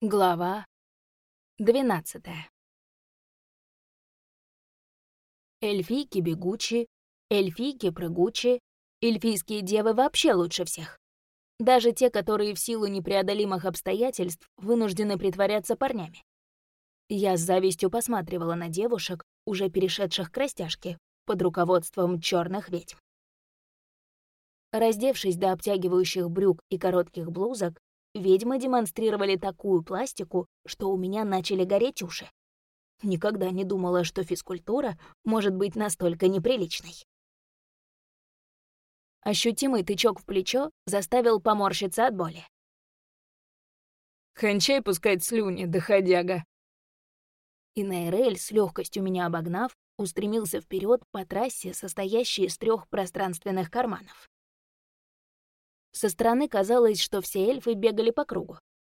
Глава 12 Эльфийки бегучи, эльфийки прыгучи, эльфийские девы вообще лучше всех. Даже те, которые в силу непреодолимых обстоятельств вынуждены притворяться парнями. Я с завистью посматривала на девушек, уже перешедших к растяжке, под руководством черных ведьм. Раздевшись до обтягивающих брюк и коротких блузок, ведьмы демонстрировали такую пластику, что у меня начали гореть уши. Никогда не думала, что физкультура может быть настолько неприличной. Ощутимый тычок в плечо заставил поморщиться от боли. «Кончай пускать слюни, доходяга!» И Нейрель, с легкостью меня обогнав, устремился вперед по трассе, состоящей из трех пространственных карманов. Со стороны казалось, что все эльфы бегали по кругу.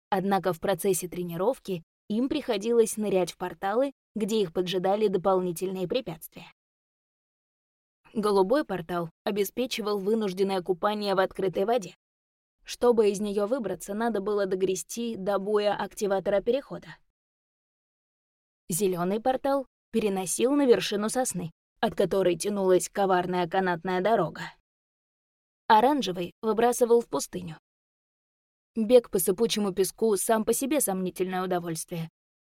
Однако в процессе тренировки им приходилось нырять в порталы, где их поджидали дополнительные препятствия. Голубой портал обеспечивал вынужденное купание в открытой воде. Чтобы из нее выбраться, надо было догрести до боя активатора перехода. Зеленый портал переносил на вершину сосны, от которой тянулась коварная канатная дорога. Оранжевый выбрасывал в пустыню. Бег по сыпучему песку сам по себе сомнительное удовольствие.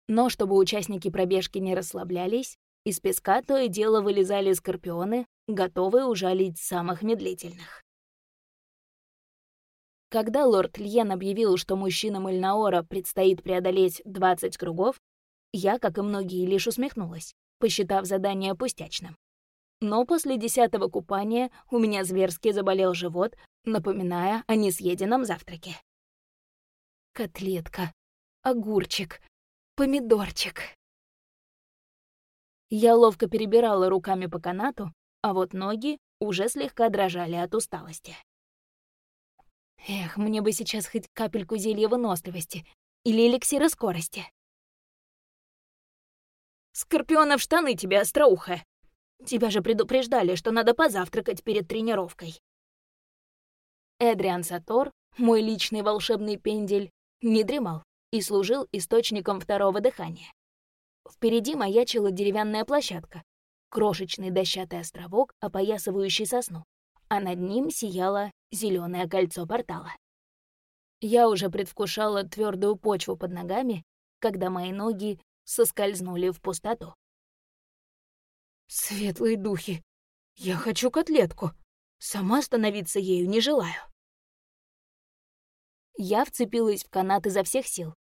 Но чтобы участники пробежки не расслаблялись, из песка то и дело вылезали скорпионы, готовые ужалить самых медлительных. Когда лорд Льен объявил, что мужчинам Эльнаора предстоит преодолеть 20 кругов, я, как и многие, лишь усмехнулась, посчитав задание пустячным. Но после десятого купания у меня зверски заболел живот, напоминая о несъеденном завтраке. Котлетка, огурчик, помидорчик. Я ловко перебирала руками по канату, а вот ноги уже слегка дрожали от усталости. Эх, мне бы сейчас хоть капельку зелья выносливости или эликсира скорости. «Скорпионов штаны тебе, остроухая!» Тебя же предупреждали, что надо позавтракать перед тренировкой. Эдриан Сатор, мой личный волшебный пендель, не дремал и служил источником второго дыхания. Впереди маячила деревянная площадка, крошечный дощатый островок, опоясывающий сосну, а над ним сияло зеленое кольцо портала. Я уже предвкушала твердую почву под ногами, когда мои ноги соскользнули в пустоту. Светлые духи, я хочу котлетку. Сама становиться ею не желаю. Я вцепилась в канат изо всех сил.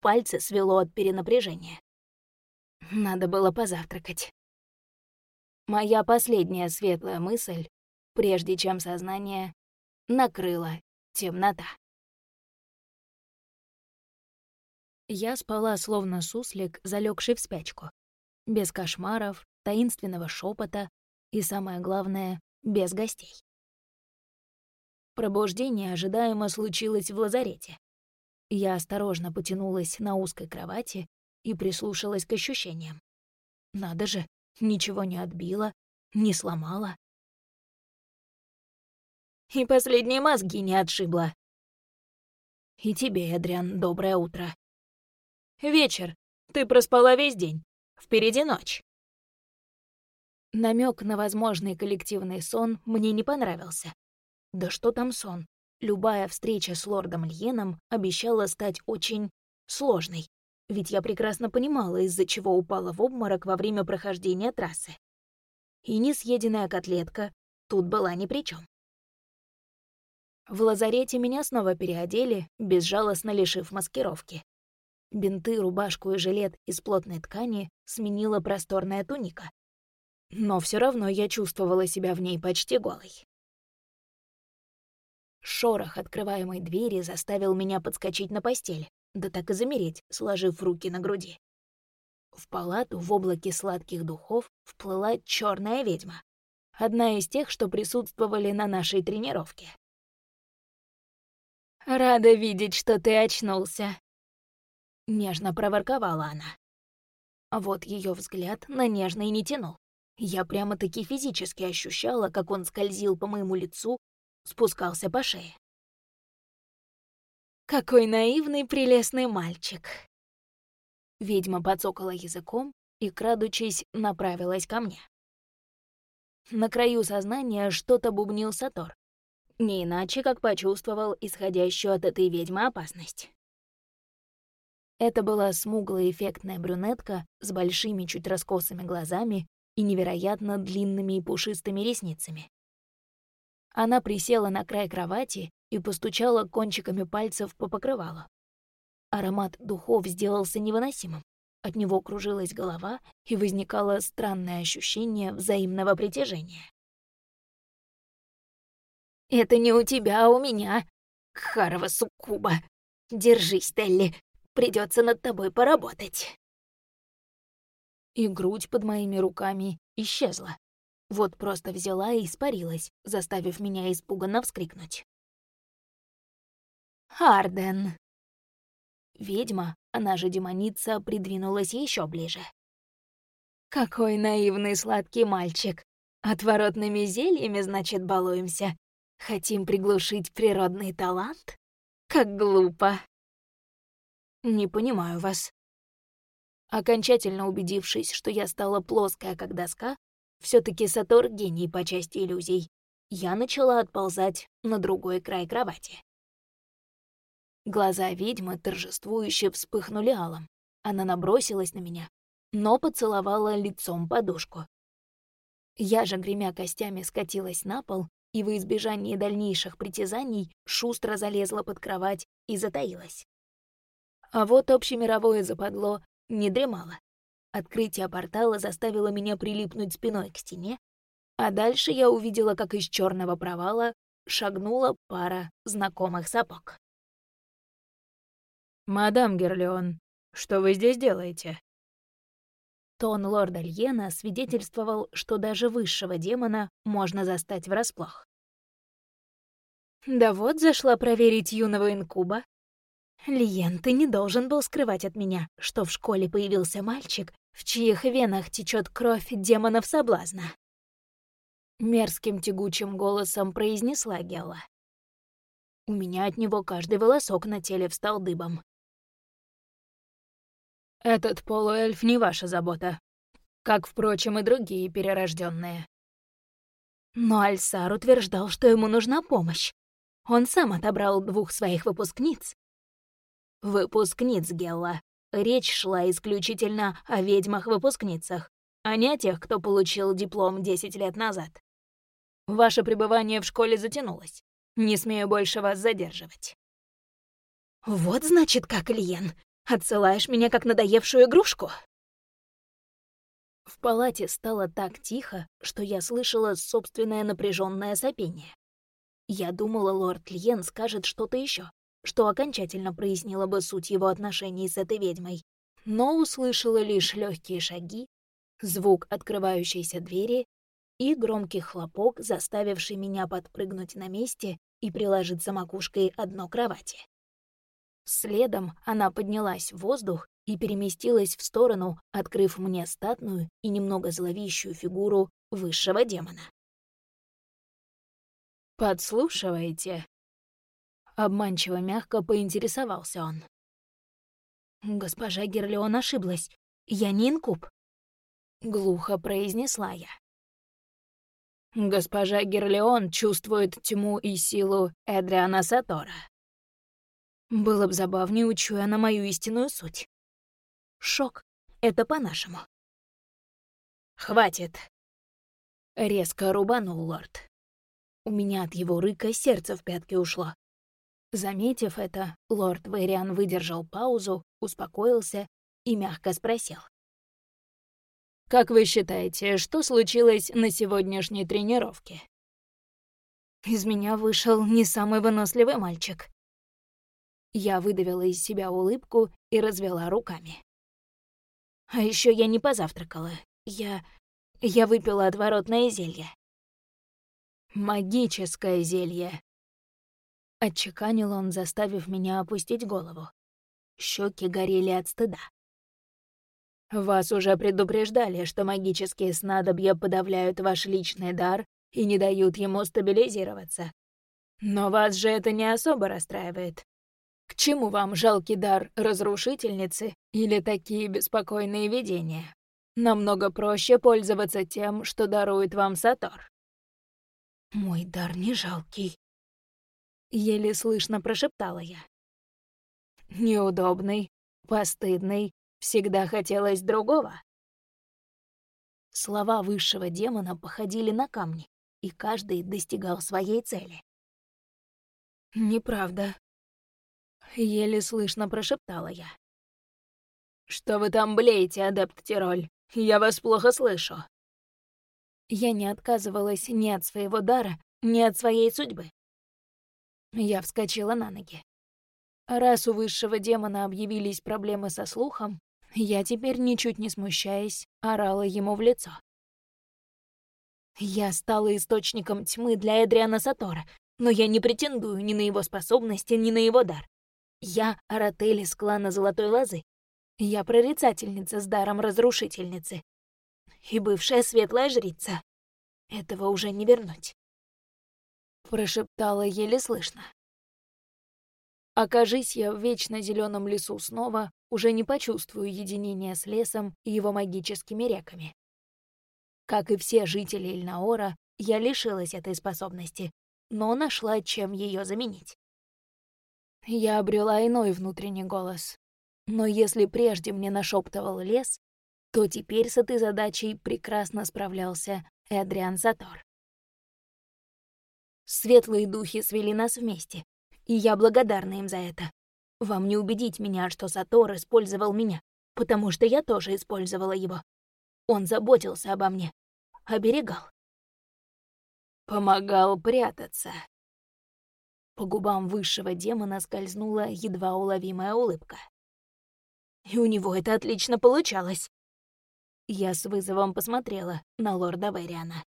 Пальцы свело от перенапряжения. Надо было позавтракать. Моя последняя светлая мысль, прежде чем сознание накрыла темнота. Я спала словно суслик, залегший в спячку. Без кошмаров, таинственного шепота и, самое главное, без гостей. Пробуждение ожидаемо случилось в лазарете. Я осторожно потянулась на узкой кровати и прислушалась к ощущениям. Надо же, ничего не отбило, не сломало. И последние мозги не отшибла. И тебе, Эдриан, доброе утро. Вечер. Ты проспала весь день. Впереди ночь. Намек на возможный коллективный сон мне не понравился. Да что там сон? Любая встреча с лордом Льеном обещала стать очень сложной, ведь я прекрасно понимала, из-за чего упала в обморок во время прохождения трассы. И несъеденная котлетка тут была ни при чем. В лазарете меня снова переодели, безжалостно лишив маскировки. Бинты, рубашку и жилет из плотной ткани сменила просторная туника, но все равно я чувствовала себя в ней почти голой. Шорох открываемой двери заставил меня подскочить на постель, да так и замереть, сложив руки на груди. В палату в облаке сладких духов вплыла черная ведьма, одна из тех, что присутствовали на нашей тренировке. «Рада видеть, что ты очнулся», — нежно проворковала она. Вот ее взгляд на нежный не тянул. Я прямо-таки физически ощущала, как он скользил по моему лицу, спускался по шее. Какой наивный, прелестный мальчик. Ведьма подсокала языком и, крадучись, направилась ко мне. На краю сознания что-то бубнил Сатор. Не иначе, как почувствовал исходящую от этой ведьмы опасность. Это была смуглая эффектная брюнетка с большими чуть раскосыми глазами и невероятно длинными и пушистыми ресницами. Она присела на край кровати и постучала кончиками пальцев по покрывалу. Аромат духов сделался невыносимым. От него кружилась голова, и возникало странное ощущение взаимного притяжения. «Это не у тебя, а у меня, Харова суккуба. Держись, Телли, придется над тобой поработать». И грудь под моими руками исчезла. Вот просто взяла и испарилась, заставив меня испуганно вскрикнуть. «Арден!» Ведьма, она же демоница, придвинулась еще ближе. «Какой наивный сладкий мальчик! Отворотными зельями, значит, балуемся. Хотим приглушить природный талант? Как глупо!» «Не понимаю вас». Окончательно убедившись, что я стала плоская, как доска, все таки Сатор — гений по части иллюзий, я начала отползать на другой край кровати. Глаза ведьмы торжествующе вспыхнули алом. Она набросилась на меня, но поцеловала лицом подушку. Я же, гремя костями, скатилась на пол и во избежание дальнейших притязаний шустро залезла под кровать и затаилась. А вот общемировое западло не дремало. Открытие портала заставило меня прилипнуть спиной к стене, а дальше я увидела, как из черного провала шагнула пара знакомых сапог. «Мадам Герлеон, что вы здесь делаете?» Тон лорда Льена свидетельствовал, что даже высшего демона можно застать врасплох. «Да вот зашла проверить юного инкуба. Лиен, ты не должен был скрывать от меня, что в школе появился мальчик, в чьих венах течет кровь демонов соблазна». Мерзким тягучим голосом произнесла Гелла. У меня от него каждый волосок на теле встал дыбом. Этот полуэльф не ваша забота, как, впрочем, и другие перерожденные. Но Альсар утверждал, что ему нужна помощь. Он сам отобрал двух своих выпускниц. Выпускниц Гелла. Речь шла исключительно о ведьмах-выпускницах, а не о тех, кто получил диплом 10 лет назад. Ваше пребывание в школе затянулось. Не смею больше вас задерживать. Вот значит как, Ильен. Отсылаешь меня как надоевшую игрушку?» В палате стало так тихо, что я слышала собственное напряженное сопение. Я думала, лорд Льен скажет что-то еще, что окончательно прояснило бы суть его отношений с этой ведьмой, но услышала лишь легкие шаги, звук открывающейся двери и громкий хлопок, заставивший меня подпрыгнуть на месте и приложиться макушкой одно кровати. Следом она поднялась в воздух и переместилась в сторону, открыв мне статную и немного зловещую фигуру высшего демона. «Подслушиваете?» Обманчиво мягко поинтересовался он. «Госпожа Герлеон ошиблась. Я не инкуб», — глухо произнесла я. «Госпожа Герлеон чувствует тьму и силу Эдриана Сатора», было бы забавнее, учуя на мою истинную суть. Шок — это по-нашему. «Хватит!» Резко рубанул лорд. У меня от его рыка сердце в пятки ушло. Заметив это, лорд Вэриан выдержал паузу, успокоился и мягко спросил. «Как вы считаете, что случилось на сегодняшней тренировке?» Из меня вышел не самый выносливый мальчик. Я выдавила из себя улыбку и развела руками. А еще я не позавтракала. Я... я выпила отворотное зелье. «Магическое зелье», — отчеканил он, заставив меня опустить голову. Щеки горели от стыда. «Вас уже предупреждали, что магические снадобья подавляют ваш личный дар и не дают ему стабилизироваться. Но вас же это не особо расстраивает. К чему вам жалкий дар разрушительницы или такие беспокойные видения? Намного проще пользоваться тем, что дарует вам Сатор. Мой дар не жалкий. Еле слышно прошептала я. Неудобный, постыдный, всегда хотелось другого. Слова высшего демона походили на камни, и каждый достигал своей цели. «Неправда», — еле слышно прошептала я. «Что вы там блеете, адепт Тироль? Я вас плохо слышу». Я не отказывалась ни от своего дара, ни от своей судьбы. Я вскочила на ноги. Раз у высшего демона объявились проблемы со слухом, я теперь, ничуть не смущаясь, орала ему в лицо. Я стала источником тьмы для Эдриана Сатора, но я не претендую ни на его способности, ни на его дар. Я Аратель из клана Золотой Лозы. Я прорицательница с даром разрушительницы. И бывшая светлая жрица. Этого уже не вернуть. Прошептала еле слышно. Окажись я в вечно зеленом лесу снова, уже не почувствую единения с лесом и его магическими реками. Как и все жители Ильнаора, я лишилась этой способности, но нашла, чем ее заменить. Я обрела иной внутренний голос. Но если прежде мне нашептывал лес, то теперь с этой задачей прекрасно справлялся Эдриан Сатор. Светлые духи свели нас вместе, и я благодарна им за это. Вам не убедить меня, что Сатор использовал меня, потому что я тоже использовала его. Он заботился обо мне, оберегал. Помогал прятаться. По губам высшего демона скользнула едва уловимая улыбка. И у него это отлично получалось. Я с вызовом посмотрела на лорда Вериана.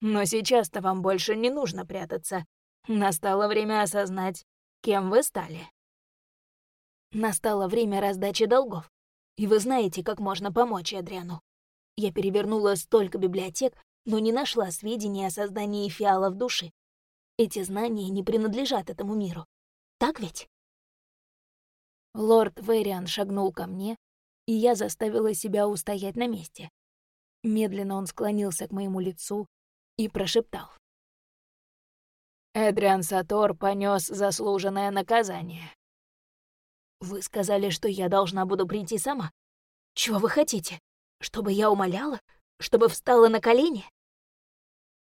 Но сейчас-то вам больше не нужно прятаться. Настало время осознать, кем вы стали. Настало время раздачи долгов. И вы знаете, как можно помочь Адриану. Я перевернула столько библиотек, но не нашла сведений о создании фиалов души. Эти знания не принадлежат этому миру. Так ведь? Лорд Вэриан шагнул ко мне, и я заставила себя устоять на месте. Медленно он склонился к моему лицу и прошептал. Эдриан Сатор понес заслуженное наказание. Вы сказали, что я должна буду прийти сама. Чего вы хотите? Чтобы я умоляла? Чтобы встала на колени?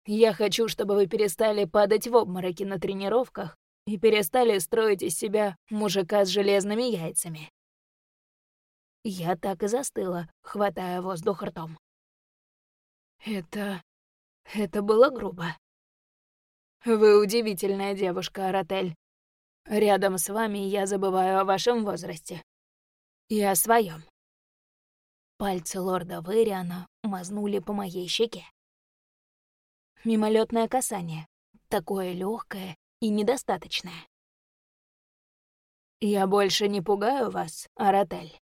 Я хочу, чтобы вы перестали падать в обмороки на тренировках и перестали строить из себя мужика с железными яйцами. Я так и застыла, хватая воздух ртом. Это... это было грубо. Вы удивительная девушка, Аратель. Рядом с вами я забываю о вашем возрасте. И о своем. Пальцы лорда Вериана мазнули по моей щеке. Мимолетное касание, такое легкое и недостаточное. «Я больше не пугаю вас, Аратель?»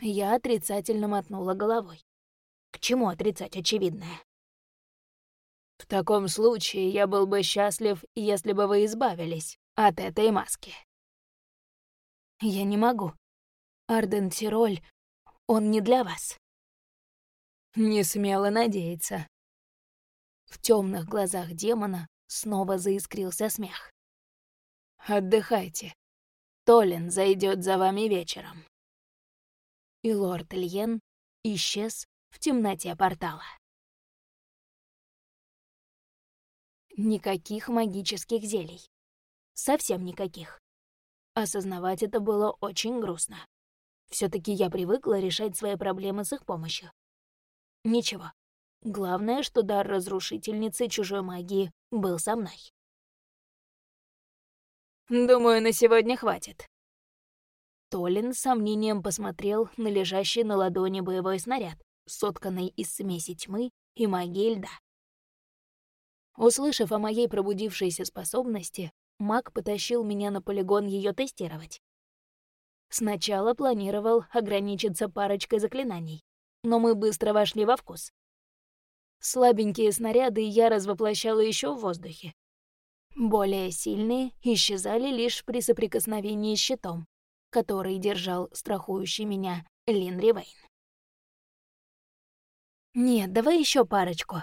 Я отрицательно мотнула головой. К чему отрицать очевидное? В таком случае я был бы счастлив, если бы вы избавились от этой маски. Я не могу. Арден Тироль, он не для вас. Не смело надеяться. В темных глазах демона снова заискрился смех. Отдыхайте. Толин зайдет за вами вечером. И лорд Льен исчез в темноте портала. Никаких магических зелий. Совсем никаких. Осознавать это было очень грустно. все таки я привыкла решать свои проблемы с их помощью. Ничего. Главное, что дар разрушительницы чужой магии был со мной. «Думаю, на сегодня хватит». Толин с сомнением посмотрел на лежащий на ладони боевой снаряд, сотканный из смеси тьмы и магии льда. Услышав о моей пробудившейся способности, маг потащил меня на полигон ее тестировать. Сначала планировал ограничиться парочкой заклинаний, но мы быстро вошли во вкус. Слабенькие снаряды я развоплощала еще в воздухе. Более сильные исчезали лишь при соприкосновении с щитом, который держал страхующий меня Лин Ривейн. «Нет, давай еще парочку».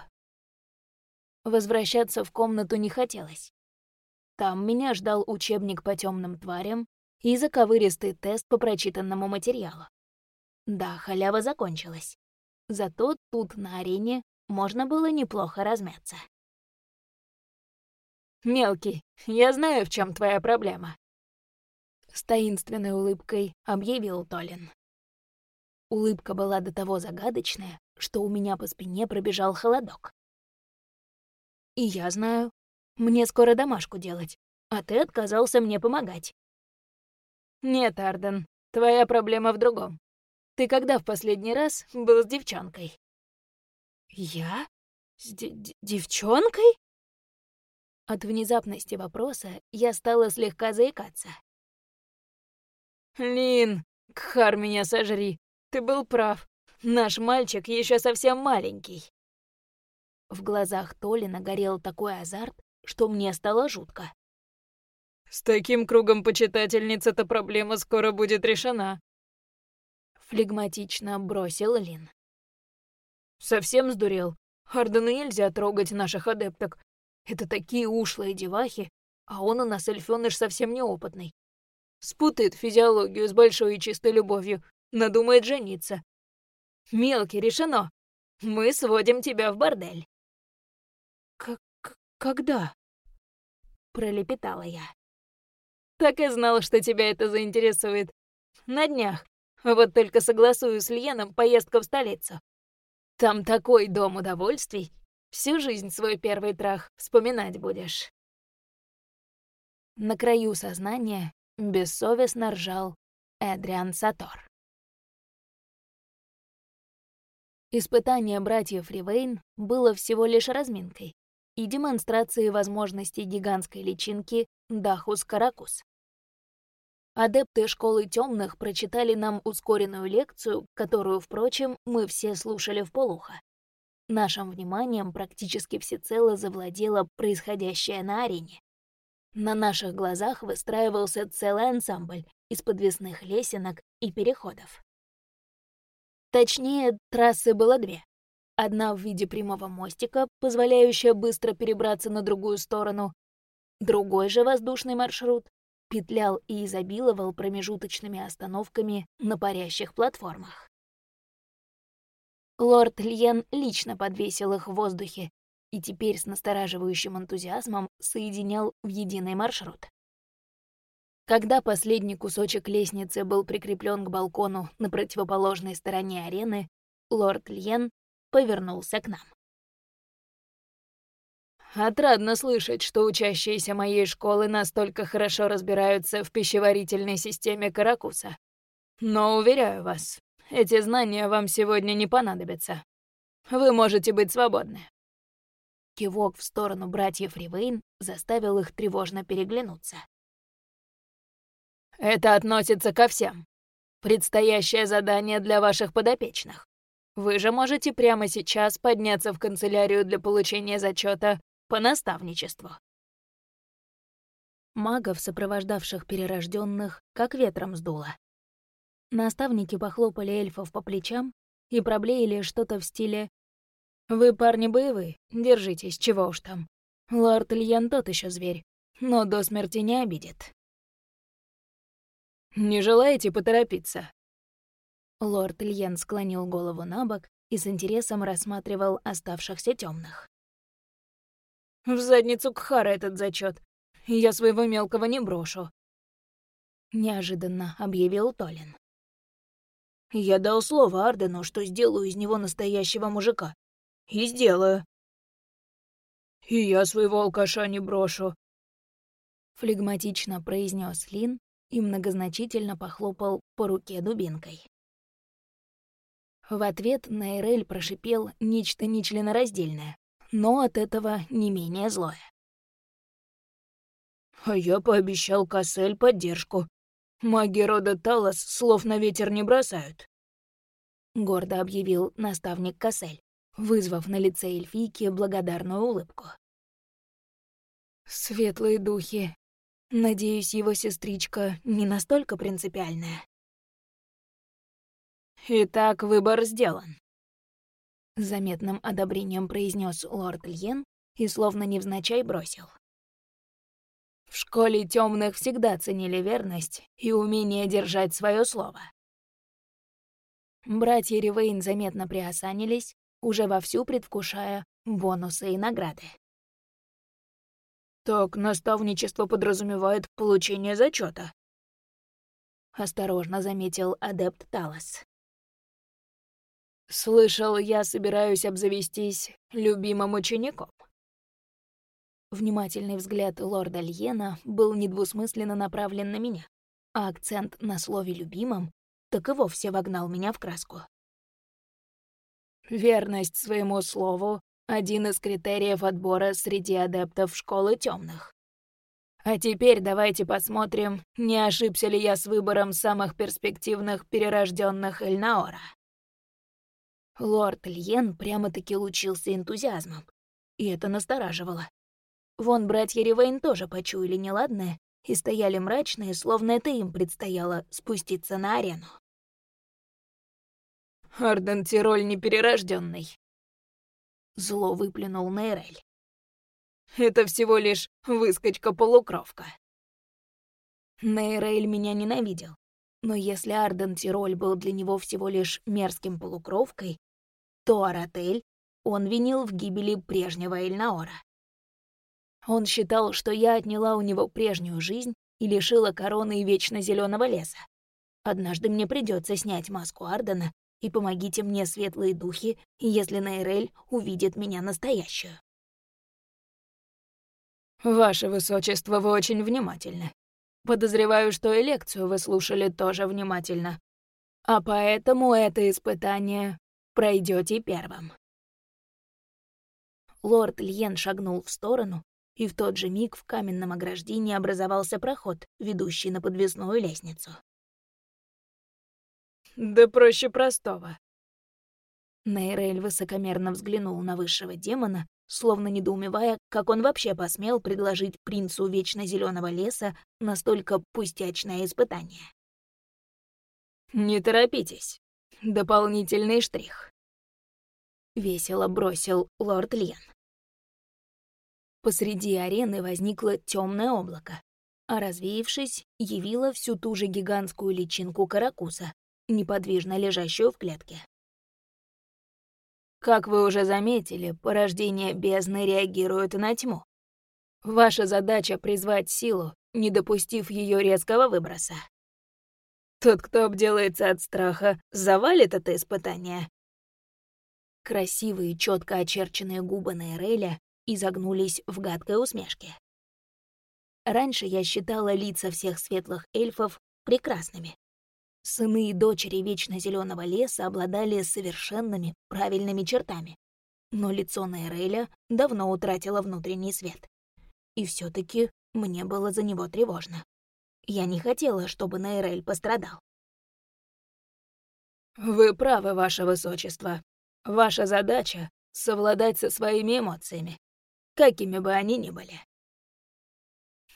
Возвращаться в комнату не хотелось. Там меня ждал учебник по темным тварям и заковыристый тест по прочитанному материалу. Да, халява закончилась. Зато тут, на арене, можно было неплохо размяться. «Мелкий, я знаю, в чем твоя проблема», — с таинственной улыбкой объявил Толин. Улыбка была до того загадочная, что у меня по спине пробежал холодок. «И я знаю. Мне скоро домашку делать, а ты отказался мне помогать». «Нет, Арден, твоя проблема в другом. Ты когда в последний раз был с девчонкой?» «Я? С девчонкой?» От внезапности вопроса я стала слегка заикаться. «Лин, Кхар меня сожри, ты был прав. Наш мальчик еще совсем маленький». В глазах Толина горел такой азарт, что мне стало жутко. «С таким кругом почитательниц эта проблема скоро будет решена», — флегматично бросил Лин. «Совсем сдурел? Хардену нельзя трогать наших адепток. Это такие ушлые девахи, а он у нас эльфёныш совсем неопытный. Спутает физиологию с большой и чистой любовью, надумает жениться. Мелкий, решено. Мы сводим тебя в бордель. Когда? Пролепетала я. Так и знал, что тебя это заинтересует. На днях. Вот только согласую с Льеном поездку в столицу. Там такой дом удовольствий. Всю жизнь свой первый трах вспоминать будешь. На краю сознания бессовестно ржал Эдриан Сатор. Испытание братьев Ривейн было всего лишь разминкой и демонстрацией возможностей гигантской личинки Дахус Каракус. Адепты школы темных прочитали нам ускоренную лекцию, которую, впрочем, мы все слушали в полухо. Нашим вниманием практически всецело завладело происходящее на арене. На наших глазах выстраивался целый ансамбль из подвесных лесенок и переходов. Точнее, трассы было две. Одна в виде прямого мостика, позволяющая быстро перебраться на другую сторону. Другой же воздушный маршрут петлял и изобиловал промежуточными остановками на парящих платформах. Лорд Льен лично подвесил их в воздухе и теперь с настораживающим энтузиазмом соединял в единый маршрут. Когда последний кусочек лестницы был прикреплен к балкону на противоположной стороне арены, лорд Льен повернулся к нам. «Отрадно слышать, что учащиеся моей школы настолько хорошо разбираются в пищеварительной системе Каракуса. Но, уверяю вас, эти знания вам сегодня не понадобятся. Вы можете быть свободны». Кивок в сторону братьев Ривейн заставил их тревожно переглянуться. «Это относится ко всем. Предстоящее задание для ваших подопечных. Вы же можете прямо сейчас подняться в канцелярию для получения зачета по наставничеству». Магов, сопровождавших перерожденных, как ветром сдуло. Наставники похлопали эльфов по плечам и проблеяли что-то в стиле «Вы парни боевые, держитесь, чего уж там. Лорд Ильян тот еще зверь, но до смерти не обидит». «Не желаете поторопиться?» Лорд Ильян склонил голову на бок и с интересом рассматривал оставшихся темных. «В задницу Кхара этот зачет. Я своего мелкого не брошу», — неожиданно объявил Толин. Я дал слово Ардену, что сделаю из него настоящего мужика. И сделаю. И я своего алкаша не брошу. Флегматично произнес Лин и многозначительно похлопал по руке дубинкой. В ответ Нейрель прошипел нечто нечленораздельное, но от этого не менее злое. «А я пообещал Кассель поддержку. Маги рода Талос слов на ветер не бросают. Гордо объявил наставник Кассель, вызвав на лице эльфийки благодарную улыбку. Светлые духи. Надеюсь, его сестричка не настолько принципиальная. Итак, выбор сделан. Заметным одобрением произнес лорд Льен и словно невзначай бросил. В школе темных всегда ценили верность и умение держать свое слово. Братья Ривейн заметно приосанились, уже вовсю предвкушая бонусы и награды. «Так наставничество подразумевает получение зачета, осторожно заметил адепт Талос. «Слышал, я собираюсь обзавестись любимым учеником». Внимательный взгляд лорда Льена был недвусмысленно направлен на меня, а акцент на слове «любимом» так и вовсе вогнал меня в краску. Верность своему слову — один из критериев отбора среди адептов школы темных. А теперь давайте посмотрим, не ошибся ли я с выбором самых перспективных перерожденных Эльнаора. Лорд Льен прямо-таки лучился энтузиазмом, и это настораживало. Вон братья Ривейн тоже почуяли неладное и стояли мрачные, словно это им предстояло спуститься на арену. Арден Тироль неперерожденный. Зло выплюнул Нейрель. Это всего лишь выскочка-полукровка. Нейрель меня ненавидел. Но если Арден Тироль был для него всего лишь мерзким полукровкой, то Аратель он винил в гибели прежнего Эльнаора. Он считал, что я отняла у него прежнюю жизнь и лишила короны вечно зеленого леса. Однажды мне придется снять маску Ардена, и помогите мне, светлые духи, если Нейрель увидит меня настоящую. Ваше Высочество, вы очень внимательны. Подозреваю, что и лекцию вы слушали тоже внимательно. А поэтому это испытание пройдете первым. Лорд Льен шагнул в сторону, и в тот же миг в каменном ограждении образовался проход, ведущий на подвесную лестницу. «Да проще простого». Нейрель высокомерно взглянул на высшего демона, словно недоумевая, как он вообще посмел предложить принцу вечно зеленого леса настолько пустячное испытание. «Не торопитесь. Дополнительный штрих». Весело бросил лорд Лен. Посреди арены возникло темное облако, а развеявшись, явило всю ту же гигантскую личинку каракуса, неподвижно лежащую в клетке. Как вы уже заметили, порождение бездны реагирует на тьму. Ваша задача — призвать силу, не допустив ее резкого выброса. Тот, кто обделается от страха, завалит это испытание. Красивые, четко очерченные губы Нейреля изогнулись в гадкой усмешке. Раньше я считала лица всех светлых эльфов прекрасными. Сыны и дочери вечно зеленого леса обладали совершенными, правильными чертами. Но лицо Нейреля давно утратило внутренний свет. И все таки мне было за него тревожно. Я не хотела, чтобы Нейрель пострадал. «Вы правы, ваше высочество. Ваша задача — совладать со своими эмоциями какими бы они ни были.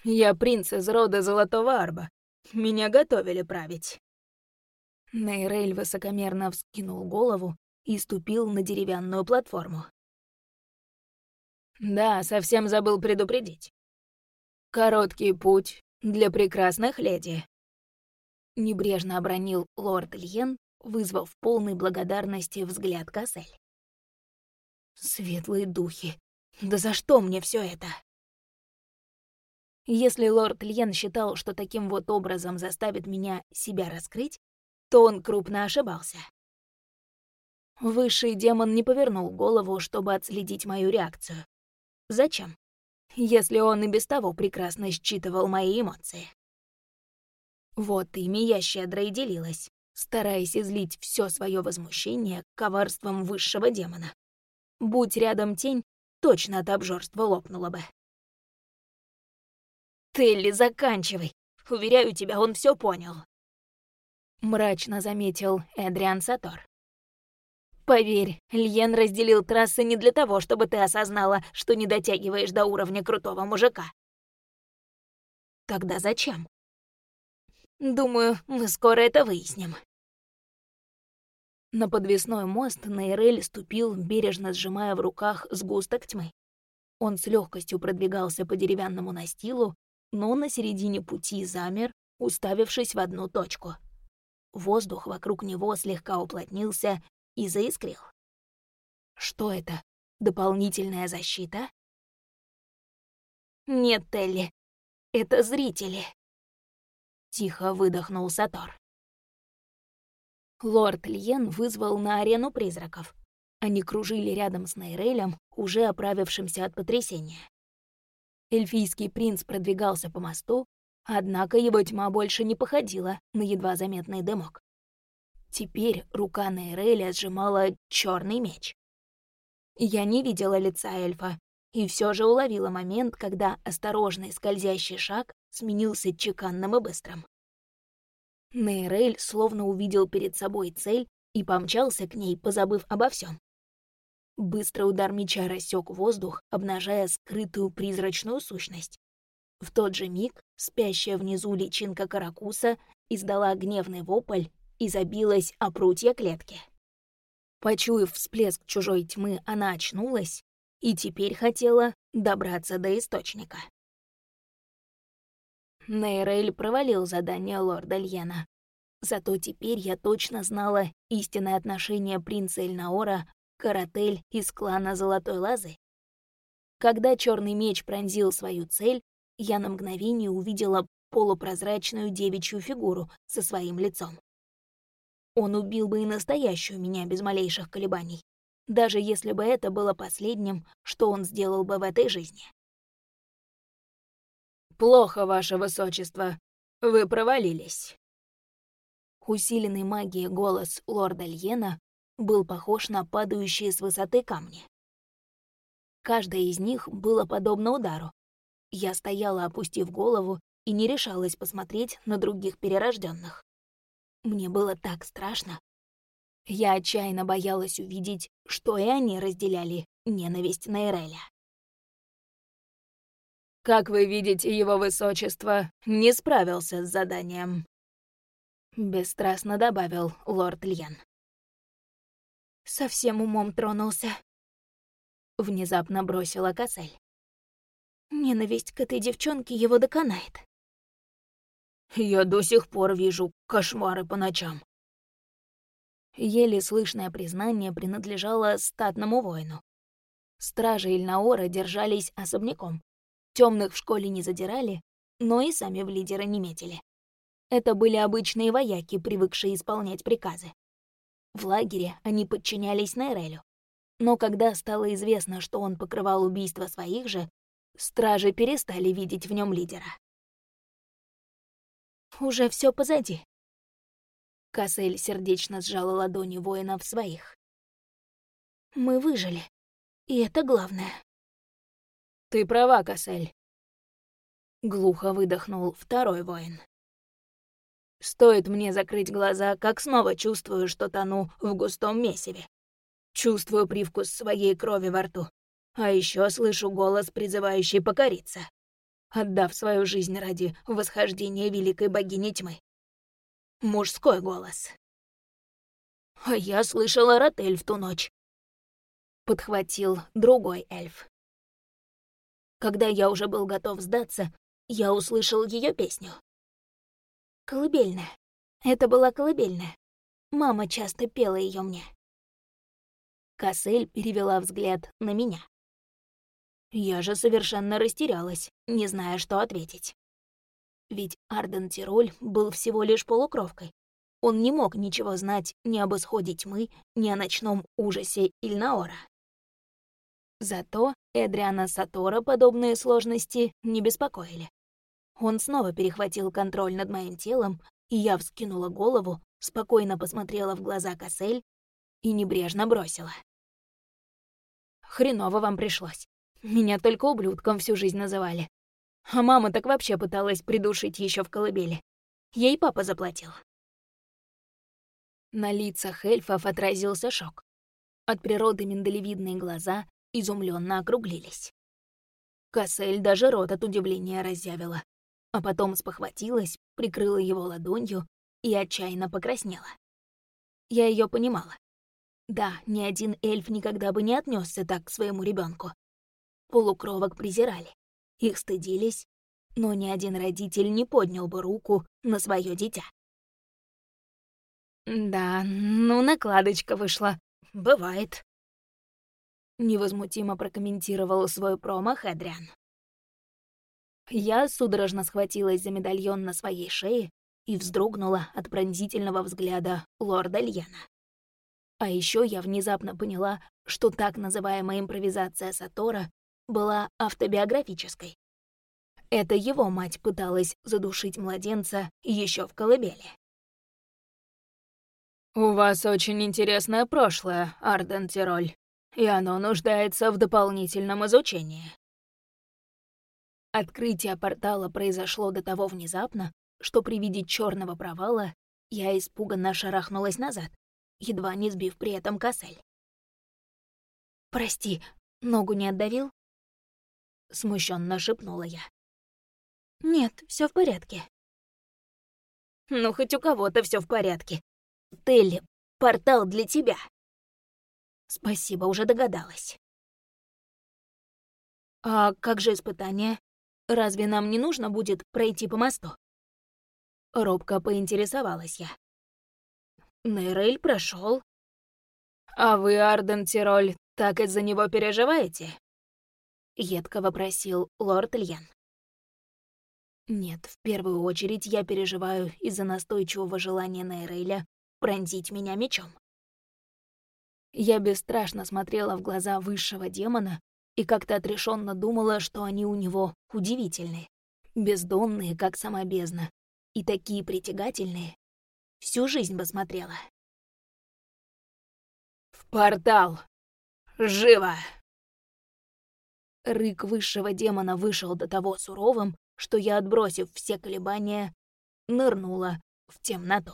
Я принц из рода Золотого Арба. Меня готовили править. Нейрель высокомерно вскинул голову и ступил на деревянную платформу. Да, совсем забыл предупредить. Короткий путь для прекрасных леди. Небрежно обронил лорд Льен, вызвав полной благодарности взгляд Кассель. Светлые духи, да за что мне все это? Если лорд Льен считал, что таким вот образом заставит меня себя раскрыть, то он крупно ошибался. Высший демон не повернул голову, чтобы отследить мою реакцию. Зачем? Если он и без того прекрасно считывал мои эмоции. Вот ими я щедро и делилась, стараясь излить все свое возмущение коварством высшего демона. Будь рядом тень, точно от обжорства лопнула бы. «Телли, заканчивай! Уверяю тебя, он все понял!» Мрачно заметил Эдриан Сатор. «Поверь, Льен разделил трассы не для того, чтобы ты осознала, что не дотягиваешь до уровня крутого мужика, Тогда зачем? Думаю, мы скоро это выясним. На подвесной мост Нейрель ступил, бережно сжимая в руках сгусток тьмы. Он с легкостью продвигался по деревянному настилу, но на середине пути замер, уставившись в одну точку. Воздух вокруг него слегка уплотнился и заискрил. Что это? Дополнительная защита? Нет, Телли, это зрители. Тихо выдохнул Сатор. Лорд Льен вызвал на арену призраков. Они кружили рядом с Нейрелем, уже оправившимся от потрясения. Эльфийский принц продвигался по мосту, однако его тьма больше не походила на едва заметный дымок. Теперь рука Нейреля сжимала черный меч. Я не видела лица эльфа, и все же уловила момент, когда осторожный скользящий шаг сменился чеканным и быстрым. Нейрель словно увидел перед собой цель и помчался к ней, позабыв обо всем. Быстрый удар меча рассек воздух, обнажая скрытую призрачную сущность. В тот же миг спящая внизу личинка каракуса издала гневный вопль и забилась о прутья клетки. Почуяв всплеск чужой тьмы, она очнулась и теперь хотела добраться до источника. Нейрель провалил задание лорда Льена. Зато теперь я точно знала истинное отношение принца Эльнаора Каратель из клана Золотой Лазы. Когда черный меч пронзил свою цель, я на мгновение увидела полупрозрачную девичью фигуру со своим лицом. Он убил бы и настоящую меня без малейших колебаний, даже если бы это было последним, что он сделал бы в этой жизни. «Плохо, ваше высочество. Вы провалились». Усиленный магией голос лорда Льена был похож на падающие с высоты камни. Каждая из них было подобно удару. Я стояла, опустив голову, и не решалась посмотреть на других перерожденных. Мне было так страшно. Я отчаянно боялась увидеть, что и они разделяли ненависть на Эреля. «Как вы видите, его высочество не справился с заданием», — бесстрастно добавил лорд Льен. «Совсем умом тронулся», — внезапно бросила Кассель. «Ненависть к этой девчонке его доконает». «Я до сих пор вижу кошмары по ночам». Еле слышное признание принадлежало статному воину. Стражи Ильнаора держались особняком, Темных в школе не задирали, но и сами в лидера не метили. Это были обычные вояки, привыкшие исполнять приказы. В лагере они подчинялись Нейрелю. Но когда стало известно, что он покрывал убийство своих же, стражи перестали видеть в нем лидера. «Уже все позади». Кассель сердечно сжала ладони воина в своих. «Мы выжили, и это главное». «Ты права, Кассель», — глухо выдохнул второй воин. Стоит мне закрыть глаза, как снова чувствую, что тону в густом месиве. Чувствую привкус своей крови во рту. А еще слышу голос, призывающий покориться, отдав свою жизнь ради восхождения великой богини тьмы. Мужской голос. А я слышала Ротель в ту ночь. Подхватил другой эльф. Когда я уже был готов сдаться, я услышал ее песню. Колыбельная. Это была колыбельная. Мама часто пела ее мне. Кассель перевела взгляд на меня. Я же совершенно растерялась, не зная, что ответить. Ведь Арден Тироль был всего лишь полукровкой. Он не мог ничего знать ни об исходе тьмы, ни о ночном ужасе Ильнаора. Зато Эдриана Сатора подобные сложности не беспокоили. Он снова перехватил контроль над моим телом, и я вскинула голову, спокойно посмотрела в глаза Кассель и небрежно бросила. «Хреново вам пришлось. Меня только ублюдком всю жизнь называли. А мама так вообще пыталась придушить еще в колыбели. Ей папа заплатил». На лицах эльфов отразился шок. От природы миндалевидные глаза изумленно округлились. Кассель даже рот от удивления разъявила. а потом спохватилась, прикрыла его ладонью и отчаянно покраснела. Я ее понимала. Да, ни один эльф никогда бы не отнесся так к своему ребенку. Полукровок презирали, их стыдились, но ни один родитель не поднял бы руку на свое дитя. «Да, ну накладочка вышла. Бывает», — невозмутимо прокомментировал свой промах Эдриан. Я судорожно схватилась за медальон на своей шее и вздрогнула от пронзительного взгляда лорда Льена. А еще я внезапно поняла, что так называемая импровизация Сатора была автобиографической. Это его мать пыталась задушить младенца еще в колыбели. «У вас очень интересное прошлое, Арден Тироль, и оно нуждается в дополнительном изучении». Открытие портала произошло до того внезапно, что при виде черного провала я испуганно шарахнулась назад, едва не сбив при этом косыль. «Прости, ногу не отдавил?» Смущенно шепнула я. «Нет, все в порядке». «Ну, хоть у кого-то все в порядке. Телли, портал для тебя». «Спасибо, уже догадалась». «А как же испытание? Разве нам не нужно будет пройти по мосту?» Робко поинтересовалась я. Нейрель прошел. «А вы, Арден Тироль, так из-за него переживаете?» Едко вопросил лорд Льен. Нет, в первую очередь я переживаю из-за настойчивого желания Нейреля пронзить меня мечом. Я бесстрашно смотрела в глаза высшего демона и как-то отрешенно думала, что они у него удивительные, бездонные, как сама бездна, и такие притягательные. Всю жизнь бы смотрела. «В портал! Живо!» Рык высшего демона вышел до того суровым, что я, отбросив все колебания, нырнула в темноту.